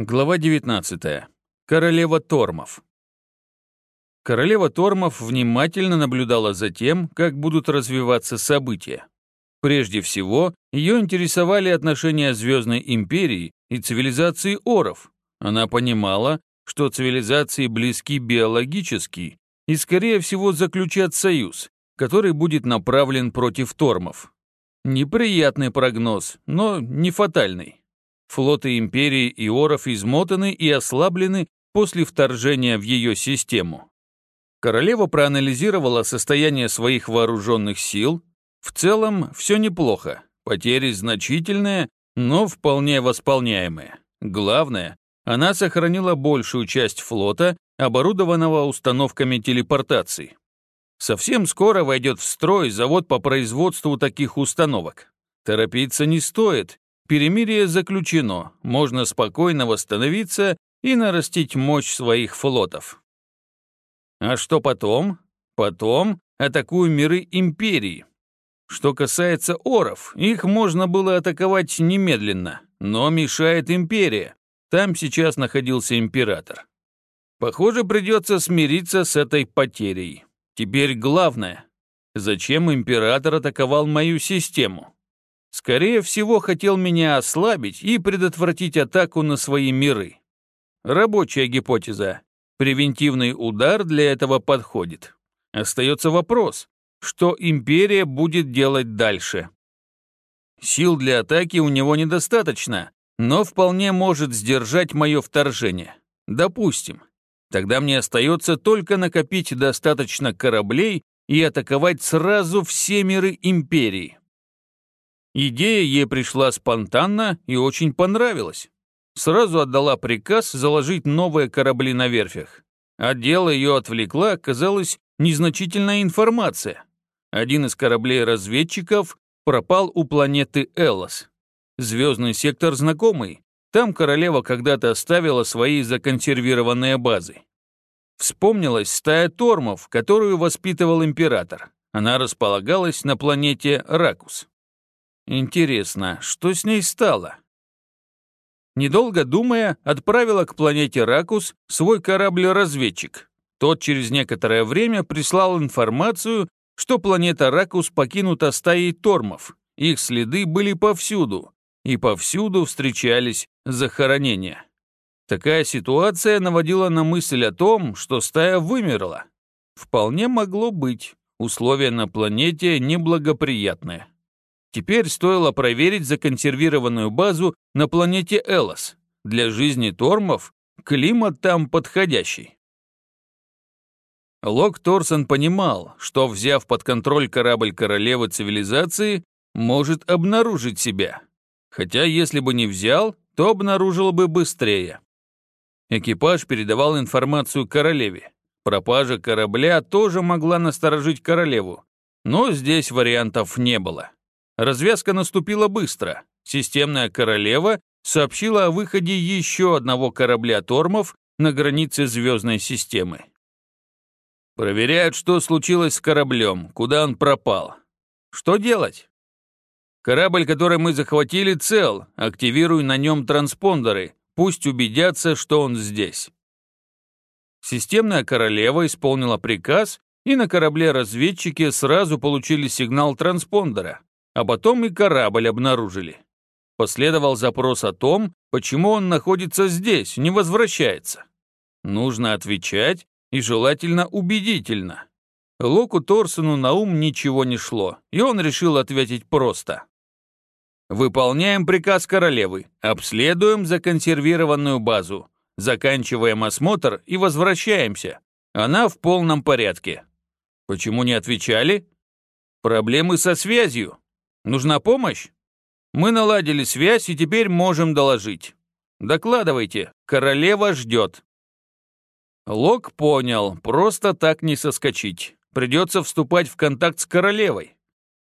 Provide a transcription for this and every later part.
Глава 19. Королева Тормов. Королева Тормов внимательно наблюдала за тем, как будут развиваться события. Прежде всего, ее интересовали отношения Звездной Империи и цивилизации Оров. Она понимала, что цивилизации близки биологически и, скорее всего, заключат союз, который будет направлен против Тормов. Неприятный прогноз, но не фатальный. Флоты империи Иоров измотаны и ослаблены после вторжения в ее систему. Королева проанализировала состояние своих вооруженных сил. В целом, все неплохо. Потери значительные, но вполне восполняемые. Главное, она сохранила большую часть флота, оборудованного установками телепортации. Совсем скоро войдет в строй завод по производству таких установок. Торопиться не стоит, Перемирие заключено, можно спокойно восстановиться и нарастить мощь своих флотов. А что потом? Потом атакую миры империи. Что касается оров, их можно было атаковать немедленно, но мешает империя. Там сейчас находился император. Похоже, придется смириться с этой потерей. Теперь главное, зачем император атаковал мою систему? Скорее всего, хотел меня ослабить и предотвратить атаку на свои миры. Рабочая гипотеза. Превентивный удар для этого подходит. Остается вопрос, что империя будет делать дальше. Сил для атаки у него недостаточно, но вполне может сдержать мое вторжение. Допустим. Тогда мне остается только накопить достаточно кораблей и атаковать сразу все миры империи. Идея ей пришла спонтанно и очень понравилась. Сразу отдала приказ заложить новые корабли на верфях. От дела ее отвлекла, казалось, незначительная информация. Один из кораблей-разведчиков пропал у планеты Элос. Звездный сектор знакомый. Там королева когда-то оставила свои законсервированные базы. Вспомнилась стая тормов, которую воспитывал император. Она располагалась на планете Ракус. Интересно, что с ней стало? Недолго думая, отправила к планете Ракус свой корабль-разведчик. Тот через некоторое время прислал информацию, что планета Ракус покинута стаей тормов. Их следы были повсюду, и повсюду встречались захоронения. Такая ситуация наводила на мысль о том, что стая вымерла. Вполне могло быть. Условия на планете неблагоприятные. Теперь стоило проверить законсервированную базу на планете Элос. Для жизни тормов климат там подходящий. Лок Торсон понимал, что, взяв под контроль корабль королевы цивилизации, может обнаружить себя. Хотя, если бы не взял, то обнаружил бы быстрее. Экипаж передавал информацию королеве. Пропажа корабля тоже могла насторожить королеву, но здесь вариантов не было. Развязка наступила быстро. Системная королева сообщила о выходе еще одного корабля Тормов на границе звездной системы. Проверяют, что случилось с кораблем, куда он пропал. Что делать? Корабль, который мы захватили, цел. Активируй на нем транспондеры. Пусть убедятся, что он здесь. Системная королева исполнила приказ, и на корабле разведчики сразу получили сигнал транспондера а потом и корабль обнаружили. Последовал запрос о том, почему он находится здесь, не возвращается. Нужно отвечать и желательно убедительно. Локу Торсону на ум ничего не шло, и он решил ответить просто. «Выполняем приказ королевы, обследуем законсервированную базу, заканчиваем осмотр и возвращаемся. Она в полном порядке». «Почему не отвечали?» «Проблемы со связью. Нужна помощь? Мы наладили связь и теперь можем доложить. Докладывайте, королева ждет. Лок понял, просто так не соскочить. Придется вступать в контакт с королевой.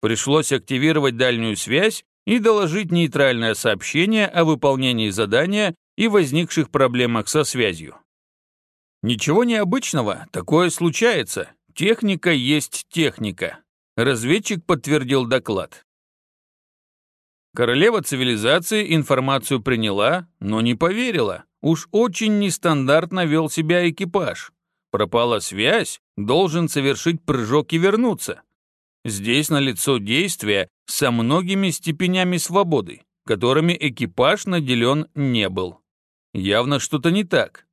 Пришлось активировать дальнюю связь и доложить нейтральное сообщение о выполнении задания и возникших проблемах со связью. Ничего необычного, такое случается. Техника есть техника. Разведчик подтвердил доклад. Королева цивилизации информацию приняла, но не поверила. Уж очень нестандартно вел себя экипаж. Пропала связь, должен совершить прыжок и вернуться. Здесь налицо действие со многими степенями свободы, которыми экипаж наделен не был. Явно что-то не так.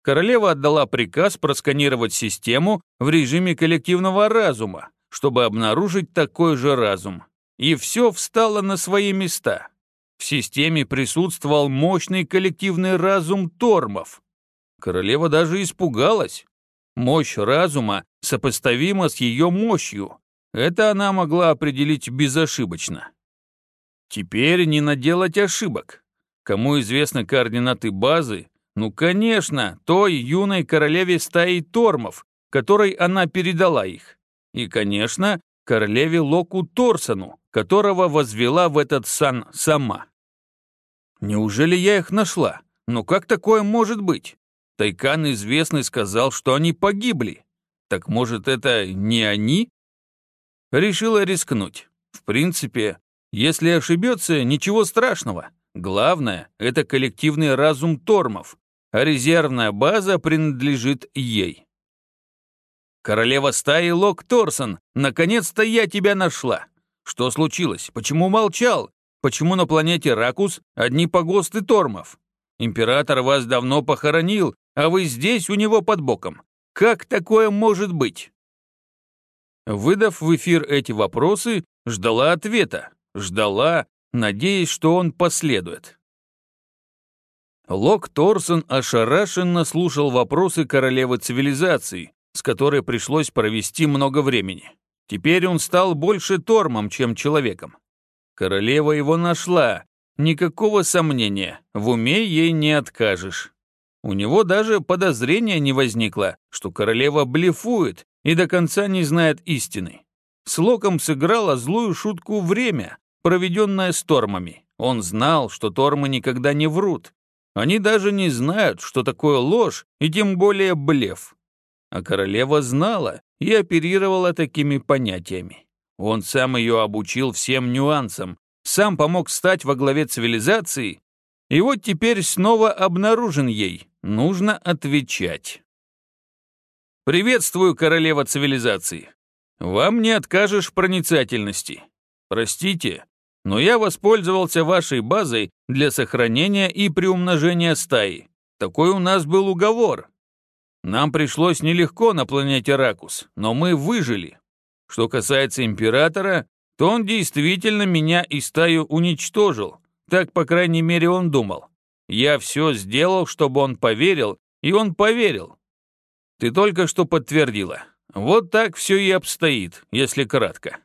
Королева отдала приказ просканировать систему в режиме коллективного разума, чтобы обнаружить такой же разум. И все встало на свои места. В системе присутствовал мощный коллективный разум Тормов. Королева даже испугалась. Мощь разума сопоставима с ее мощью. Это она могла определить безошибочно. Теперь не наделать ошибок. Кому известны координаты базы? Ну, конечно, той юной королеве стаи Тормов, которой она передала их. И, конечно, королеве Локу Торсону, которого возвела в этот сан сама. Неужели я их нашла? Ну как такое может быть? Тайкан известный сказал, что они погибли. Так может, это не они? Решила рискнуть. В принципе, если ошибется, ничего страшного. Главное, это коллективный разум Тормов, а резервная база принадлежит ей. Королева стаи Лок Торсон, наконец-то я тебя нашла. Что случилось? Почему молчал? Почему на планете Ракус одни погосты Тормов? Император вас давно похоронил, а вы здесь у него под боком. Как такое может быть? Выдав в эфир эти вопросы, ждала ответа. Ждала, надеясь, что он последует. Лок Торсон ошарашенно слушал вопросы королевы цивилизации, с которой пришлось провести много времени. Теперь он стал больше Тормом, чем человеком. Королева его нашла. Никакого сомнения, в уме ей не откажешь. У него даже подозрения не возникло, что королева блефует и до конца не знает истины. С Локом сыграла злую шутку время, проведенное с Тормами. Он знал, что Тормы никогда не врут. Они даже не знают, что такое ложь и тем более блеф. А королева знала и оперировала такими понятиями. Он сам ее обучил всем нюансам, сам помог стать во главе цивилизации, и вот теперь снова обнаружен ей. Нужно отвечать. «Приветствую, королева цивилизации. Вам не откажешь проницательности. Простите, но я воспользовался вашей базой для сохранения и приумножения стаи. Такой у нас был уговор. Нам пришлось нелегко на планете Ракус, но мы выжили. Что касается Императора, то он действительно меня и стаю уничтожил. Так, по крайней мере, он думал. Я все сделал, чтобы он поверил, и он поверил. Ты только что подтвердила. Вот так все и обстоит, если кратко.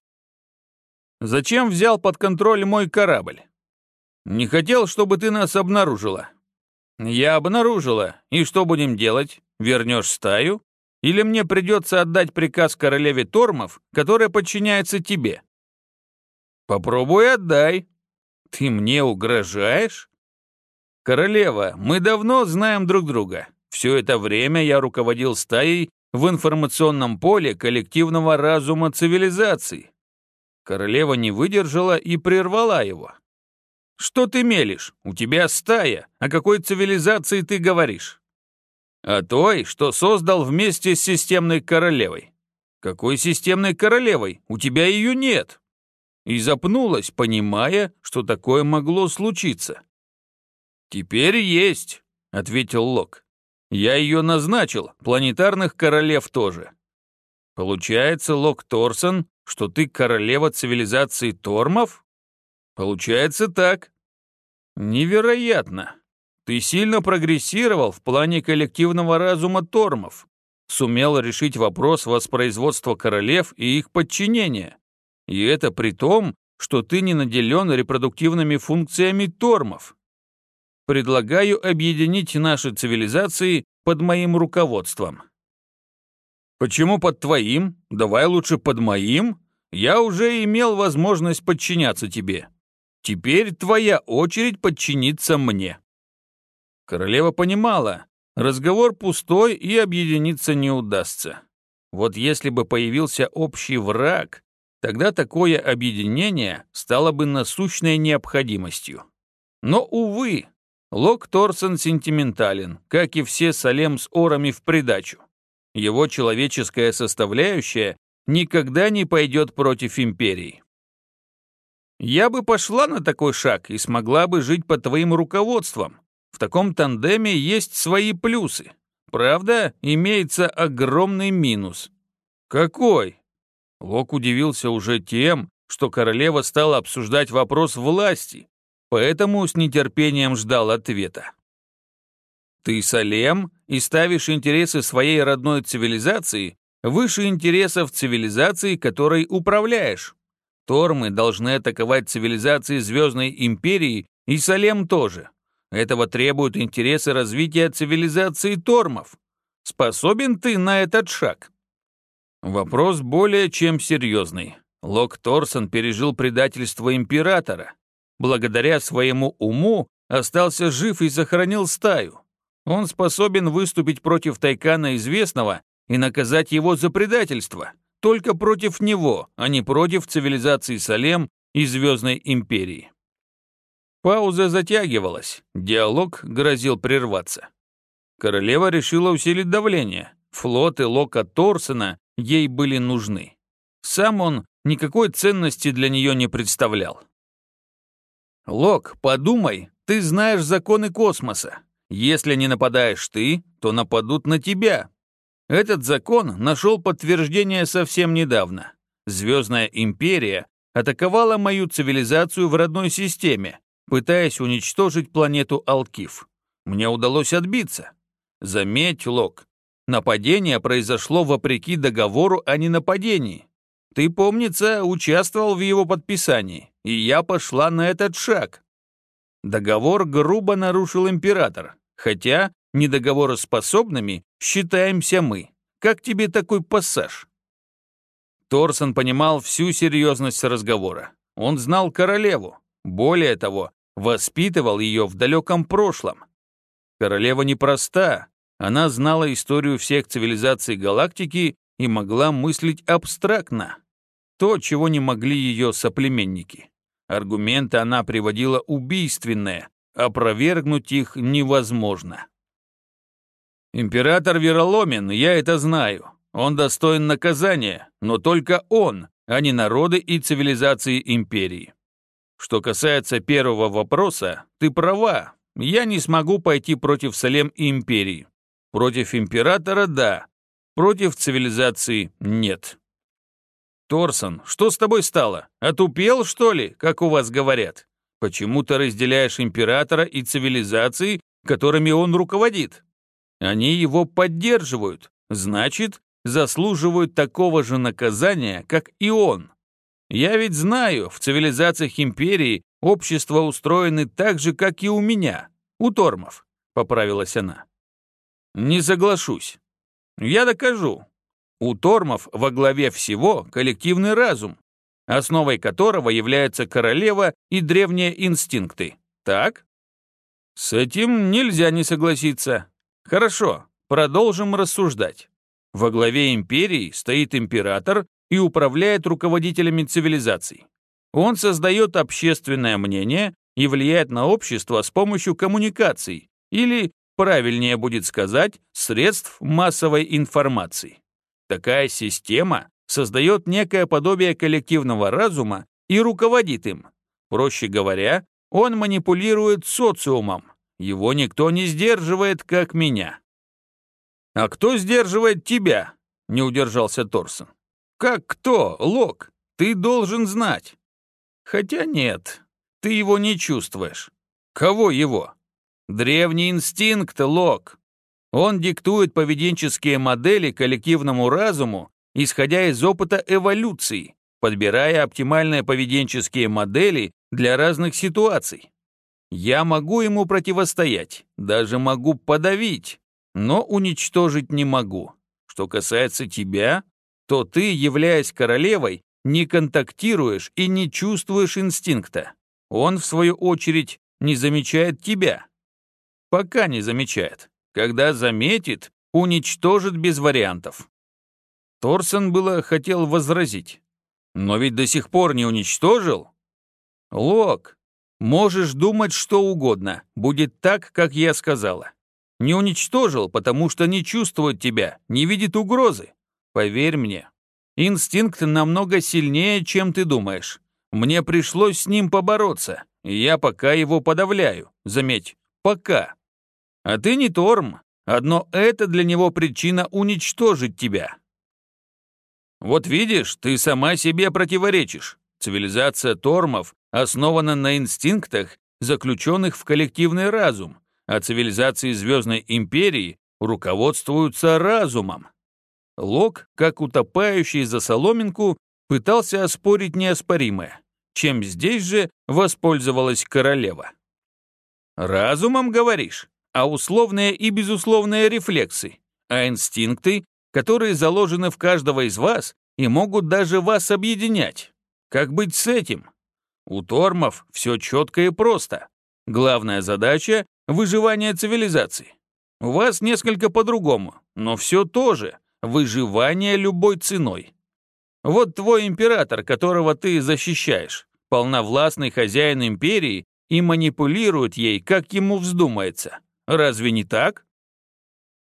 Зачем взял под контроль мой корабль? Не хотел, чтобы ты нас обнаружила. Я обнаружила. И что будем делать? Вернешь стаю? Или мне придется отдать приказ королеве Тормов, которая подчиняется тебе? Попробуй отдай. Ты мне угрожаешь? Королева, мы давно знаем друг друга. Все это время я руководил стаей в информационном поле коллективного разума цивилизации. Королева не выдержала и прервала его. «Что ты мелешь? У тебя стая. О какой цивилизации ты говоришь?» «О той, что создал вместе с системной королевой». «Какой системной королевой? У тебя ее нет». И запнулась, понимая, что такое могло случиться. «Теперь есть», — ответил Лок. «Я ее назначил, планетарных королев тоже». «Получается, Лок Торсон, что ты королева цивилизации Тормов?» Получается так. Невероятно. Ты сильно прогрессировал в плане коллективного разума Тормов. Сумел решить вопрос воспроизводства королев и их подчинения. И это при том, что ты не наделен репродуктивными функциями Тормов. Предлагаю объединить наши цивилизации под моим руководством. Почему под твоим? Давай лучше под моим. Я уже имел возможность подчиняться тебе. Теперь твоя очередь подчиниться мне». Королева понимала, разговор пустой и объединиться не удастся. Вот если бы появился общий враг, тогда такое объединение стало бы насущной необходимостью. Но, увы, Лок Торсон сентиментален, как и все Салем с Орами в придачу. Его человеческая составляющая никогда не пойдет против империи. Я бы пошла на такой шаг и смогла бы жить под твоим руководством. В таком тандеме есть свои плюсы. Правда, имеется огромный минус. Какой? Лок удивился уже тем, что королева стала обсуждать вопрос власти, поэтому с нетерпением ждал ответа. Ты Салем и ставишь интересы своей родной цивилизации выше интересов цивилизации, которой управляешь. Тормы должны атаковать цивилизации Звездной Империи и Салем тоже. Этого требуют интересы развития цивилизации Тормов. Способен ты на этот шаг? Вопрос более чем серьезный. Лок Торсон пережил предательство императора. Благодаря своему уму остался жив и сохранил стаю. Он способен выступить против Тайкана Известного и наказать его за предательство только против него, а не против цивилизации Салем и Звездной империи. Пауза затягивалась, диалог грозил прерваться. Королева решила усилить давление. Флоты Лока Торсона ей были нужны. Сам он никакой ценности для нее не представлял. «Лок, подумай, ты знаешь законы космоса. Если не нападаешь ты, то нападут на тебя. Этот закон нашел подтверждение совсем недавно. Звездная империя атаковала мою цивилизацию в родной системе, пытаясь уничтожить планету Алкив. Мне удалось отбиться. Заметь, Лок, нападение произошло вопреки договору о ненападении. Ты, помнится, участвовал в его подписании, и я пошла на этот шаг. Договор грубо нарушил император, хотя недоговороспособными считаемся мы. Как тебе такой пассаж?» Торсон понимал всю серьезность разговора. Он знал королеву. Более того, воспитывал ее в далеком прошлом. Королева непроста. Она знала историю всех цивилизаций галактики и могла мыслить абстрактно. То, чего не могли ее соплеменники. Аргументы она приводила убийственные, опровергнуть их невозможно. Император вероломен, я это знаю. Он достоин наказания, но только он, а не народы и цивилизации империи. Что касается первого вопроса, ты права. Я не смогу пойти против Салем и империи. Против императора – да. Против цивилизации – нет. Торсон, что с тобой стало? Отупел, что ли, как у вас говорят? Почему ты разделяешь императора и цивилизации, которыми он руководит? Они его поддерживают, значит, заслуживают такого же наказания, как и он. Я ведь знаю, в цивилизациях империи общество устроены так же, как и у меня, у Тормов, поправилась она. Не соглашусь. Я докажу. У Тормов во главе всего коллективный разум, основой которого является королева и древние инстинкты. Так? С этим нельзя не согласиться. Хорошо, продолжим рассуждать. Во главе империи стоит император и управляет руководителями цивилизаций. Он создает общественное мнение и влияет на общество с помощью коммуникаций, или, правильнее будет сказать, средств массовой информации. Такая система создает некое подобие коллективного разума и руководит им. Проще говоря, он манипулирует социумом, его никто не сдерживает, как меня». «А кто сдерживает тебя?» — не удержался Торсон. «Как кто, Лок? Ты должен знать». «Хотя нет, ты его не чувствуешь». «Кого его?» «Древний инстинкт, Лок. Он диктует поведенческие модели коллективному разуму, исходя из опыта эволюции, подбирая оптимальные поведенческие модели для разных ситуаций. Я могу ему противостоять, даже могу подавить, но уничтожить не могу. Что касается тебя, то ты, являясь королевой, не контактируешь и не чувствуешь инстинкта. Он, в свою очередь, не замечает тебя. Пока не замечает. Когда заметит, уничтожит без вариантов. Торсон было хотел возразить. Но ведь до сих пор не уничтожил. Лок, Можешь думать что угодно, будет так, как я сказала. Не уничтожил, потому что не чувствует тебя, не видит угрозы. Поверь мне, инстинкт намного сильнее, чем ты думаешь. Мне пришлось с ним побороться, и я пока его подавляю. Заметь, пока. А ты не Торм. Одно это для него причина уничтожить тебя. Вот видишь, ты сама себе противоречишь. Цивилизация Тормов основана на инстинктах, заключенных в коллективный разум, а цивилизации Звездной Империи руководствуются разумом. Лок, как утопающий за соломинку, пытался оспорить неоспоримое, чем здесь же воспользовалась королева. «Разумом, говоришь? А условные и безусловные рефлексы, а инстинкты, которые заложены в каждого из вас и могут даже вас объединять. Как быть с этим? У Тормов все четко и просто. Главная задача — выживание цивилизации. У вас несколько по-другому, но все тоже — выживание любой ценой. Вот твой император, которого ты защищаешь, полновластный хозяин империи и манипулирует ей, как ему вздумается. Разве не так?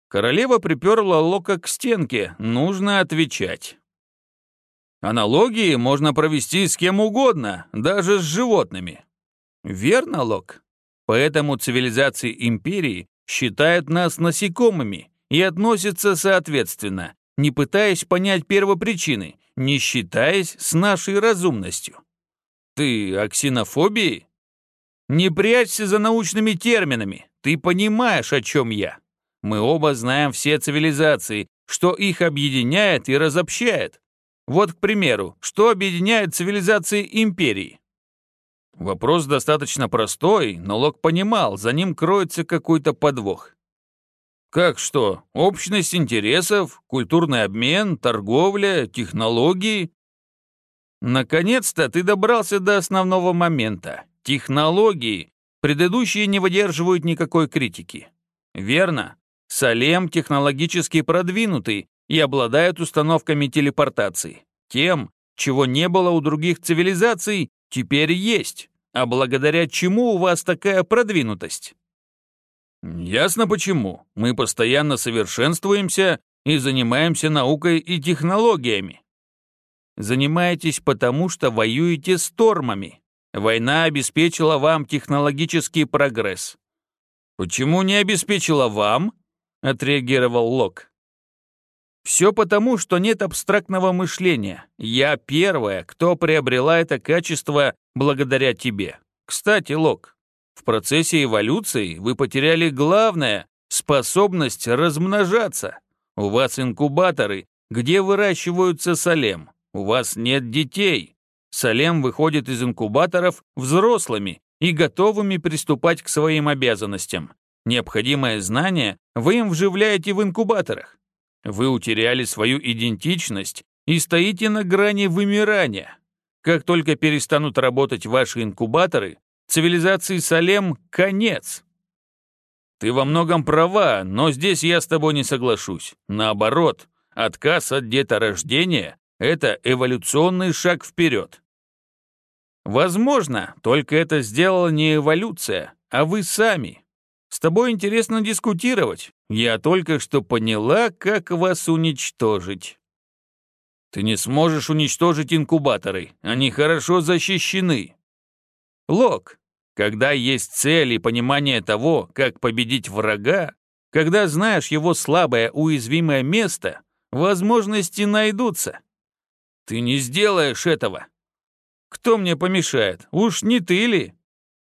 Королева приперла Лока к стенке, нужно отвечать. Аналогии можно провести с кем угодно, даже с животными. Верно, Лок? Поэтому цивилизации империи считают нас насекомыми и относятся соответственно, не пытаясь понять первопричины, не считаясь с нашей разумностью. Ты о ксенофобии? Не прячься за научными терминами, ты понимаешь, о чем я. Мы оба знаем все цивилизации, что их объединяет и разобщает. Вот, к примеру, что объединяет цивилизации империи? Вопрос достаточно простой, но Лок понимал, за ним кроется какой-то подвох. Как что? Общность интересов, культурный обмен, торговля, технологии? Наконец-то ты добрался до основного момента. Технологии. Предыдущие не выдерживают никакой критики. Верно. Салем технологически продвинутый и обладает установками телепортации. Тем, чего не было у других цивилизаций, теперь есть. А благодаря чему у вас такая продвинутость? Ясно почему. Мы постоянно совершенствуемся и занимаемся наукой и технологиями. Занимаетесь потому, что воюете с тормами. Война обеспечила вам технологический прогресс. Почему не обеспечила вам? отреагировал Лок. Все потому, что нет абстрактного мышления. Я первая, кто приобрела это качество благодаря тебе. Кстати, Лок, в процессе эволюции вы потеряли главное — способность размножаться. У вас инкубаторы, где выращиваются салем. У вас нет детей. Салем выходит из инкубаторов взрослыми и готовыми приступать к своим обязанностям. Необходимое знание вы им вживляете в инкубаторах. Вы утеряли свою идентичность и стоите на грани вымирания. Как только перестанут работать ваши инкубаторы, цивилизации Салем — конец. Ты во многом права, но здесь я с тобой не соглашусь. Наоборот, отказ от деторождения — это эволюционный шаг вперед. Возможно, только это сделала не эволюция, а вы сами. С тобой интересно дискутировать. Я только что поняла, как вас уничтожить. Ты не сможешь уничтожить инкубаторы. Они хорошо защищены. Лок, когда есть цель и понимание того, как победить врага, когда знаешь его слабое, уязвимое место, возможности найдутся. Ты не сделаешь этого. Кто мне помешает? Уж не ты ли?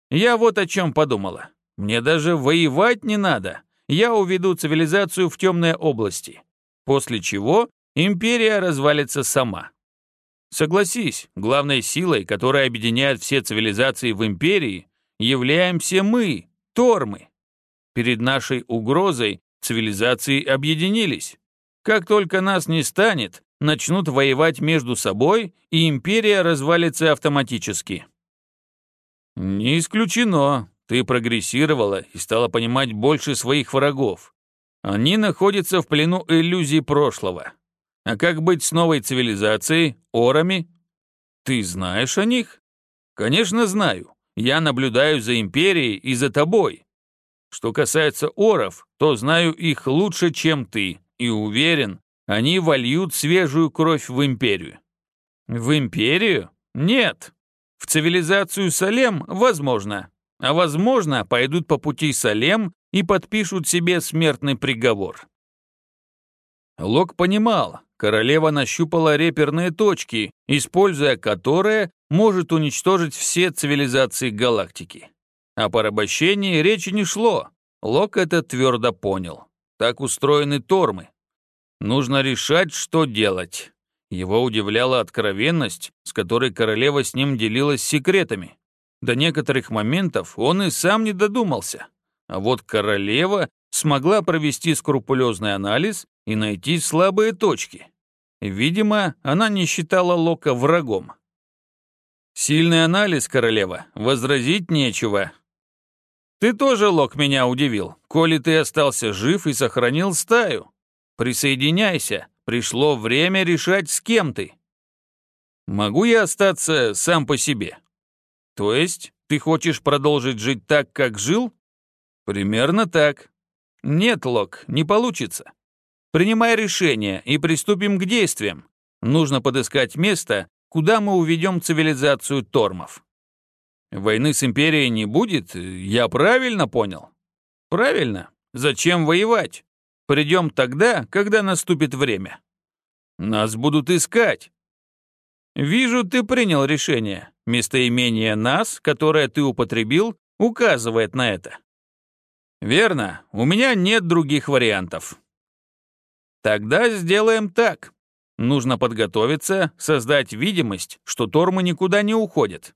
Я вот о чем подумала. Мне даже воевать не надо. Я уведу цивилизацию в темные области. После чего империя развалится сама. Согласись, главной силой, которая объединяет все цивилизации в империи, являемся мы, Тормы. Перед нашей угрозой цивилизации объединились. Как только нас не станет, начнут воевать между собой, и империя развалится автоматически. Не исключено, ты прогрессировала и стала понимать больше своих врагов. Они находятся в плену иллюзий прошлого. А как быть с новой цивилизацией, орами? Ты знаешь о них? Конечно, знаю. Я наблюдаю за империей и за тобой. Что касается оров, то знаю их лучше, чем ты, и уверен, они вольют свежую кровь в империю. В империю? Нет. В цивилизацию Салем возможно. А возможно, пойдут по пути Салем и подпишут себе смертный приговор. Лок понимал, королева нащупала реперные точки, используя которые может уничтожить все цивилизации галактики. О порабощении речи не шло. Лок это твердо понял. Так устроены тормы. Нужно решать, что делать. Его удивляла откровенность, с которой королева с ним делилась секретами. До некоторых моментов он и сам не додумался. А вот королева смогла провести скрупулезный анализ и найти слабые точки. Видимо, она не считала Лока врагом. «Сильный анализ, королева, возразить нечего». «Ты тоже, Лок, меня удивил, коли ты остался жив и сохранил стаю. Присоединяйся, Пришло время решать, с кем ты. Могу я остаться сам по себе? То есть, ты хочешь продолжить жить так, как жил? Примерно так. Нет, Лок, не получится. Принимай решение и приступим к действиям. Нужно подыскать место, куда мы уведем цивилизацию Тормов. Войны с Империей не будет, я правильно понял? Правильно. Зачем воевать? Придем тогда, когда наступит время. Нас будут искать. Вижу, ты принял решение. Местоимение «нас», которое ты употребил, указывает на это. Верно, у меня нет других вариантов. Тогда сделаем так. Нужно подготовиться, создать видимость, что Тормы никуда не уходят.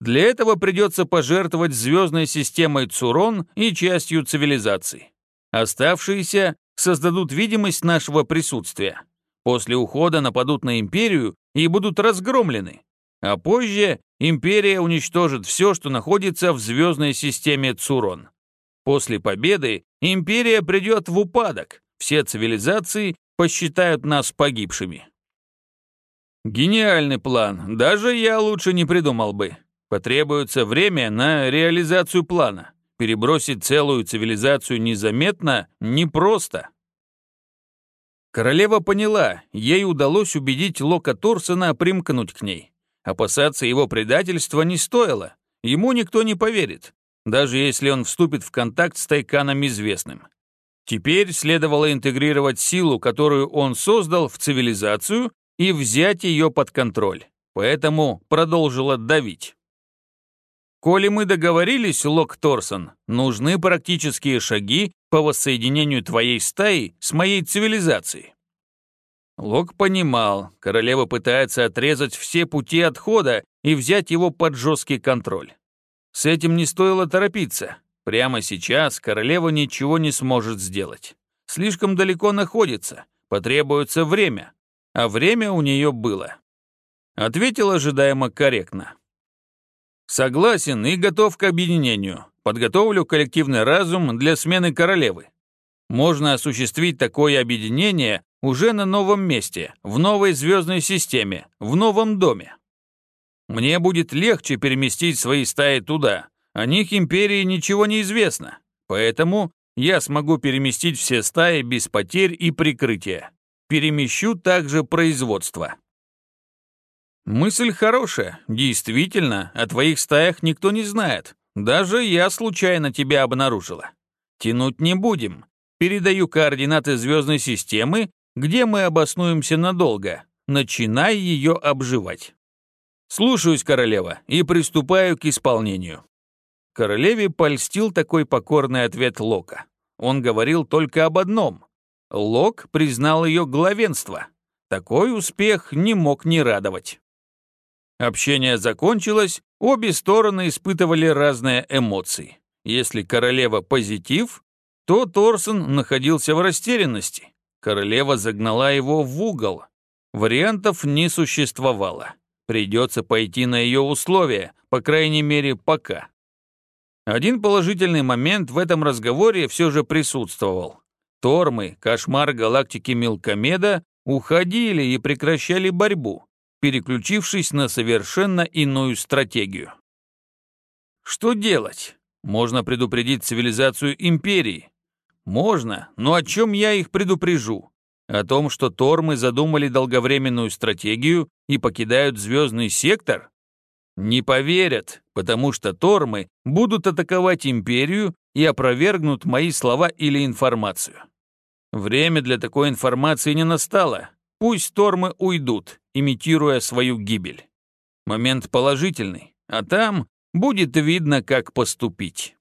Для этого придется пожертвовать звездной системой Цурон и частью цивилизации. Оставшиеся создадут видимость нашего присутствия. После ухода нападут на империю и будут разгромлены. А позже империя уничтожит все, что находится в звездной системе Цурон. После победы империя придет в упадок, все цивилизации посчитают нас погибшими. Гениальный план, даже я лучше не придумал бы. Потребуется время на реализацию плана. Перебросить целую цивилизацию незаметно непросто. Королева поняла, ей удалось убедить Лока Торсона примкнуть к ней. Опасаться его предательства не стоило, ему никто не поверит, даже если он вступит в контакт с Тайканом Известным. Теперь следовало интегрировать силу, которую он создал, в цивилизацию и взять ее под контроль, поэтому продолжила давить. Коли мы договорились, Лок Торсон, нужны практические шаги по воссоединению твоей стаи с моей цивилизацией. Лок понимал, королева пытается отрезать все пути отхода и взять его под жесткий контроль. С этим не стоило торопиться. Прямо сейчас королева ничего не сможет сделать. Слишком далеко находится, потребуется время. А время у нее было. Ответил ожидаемо корректно. Согласен и готов к объединению. Подготовлю коллективный разум для смены королевы. Можно осуществить такое объединение уже на новом месте, в новой звездной системе, в новом доме. Мне будет легче переместить свои стаи туда. О них империи ничего не известно. Поэтому я смогу переместить все стаи без потерь и прикрытия. Перемещу также производство. Мысль хорошая. Действительно, о твоих стаях никто не знает. Даже я случайно тебя обнаружила. Тянуть не будем. Передаю координаты звездной системы, где мы обоснуемся надолго. Начинай ее обживать. Слушаюсь, королева, и приступаю к исполнению. Королеве польстил такой покорный ответ Лока. Он говорил только об одном. Лок признал ее главенство. Такой успех не мог не радовать. Общение закончилось, обе стороны испытывали разные эмоции. Если королева позитив, то Торсон находился в растерянности. Королева загнала его в угол. Вариантов не существовало. Придется пойти на ее условия, по крайней мере, пока. Один положительный момент в этом разговоре все же присутствовал. Тормы, кошмар галактики Мелкомеда, уходили и прекращали борьбу переключившись на совершенно иную стратегию. Что делать? Можно предупредить цивилизацию империи. Можно, но о чем я их предупрежу? О том, что Тормы задумали долговременную стратегию и покидают звездный сектор? Не поверят, потому что Тормы будут атаковать империю и опровергнут мои слова или информацию. Время для такой информации не настало. Пусть Тормы уйдут, имитируя свою гибель. Момент положительный, а там будет видно, как поступить.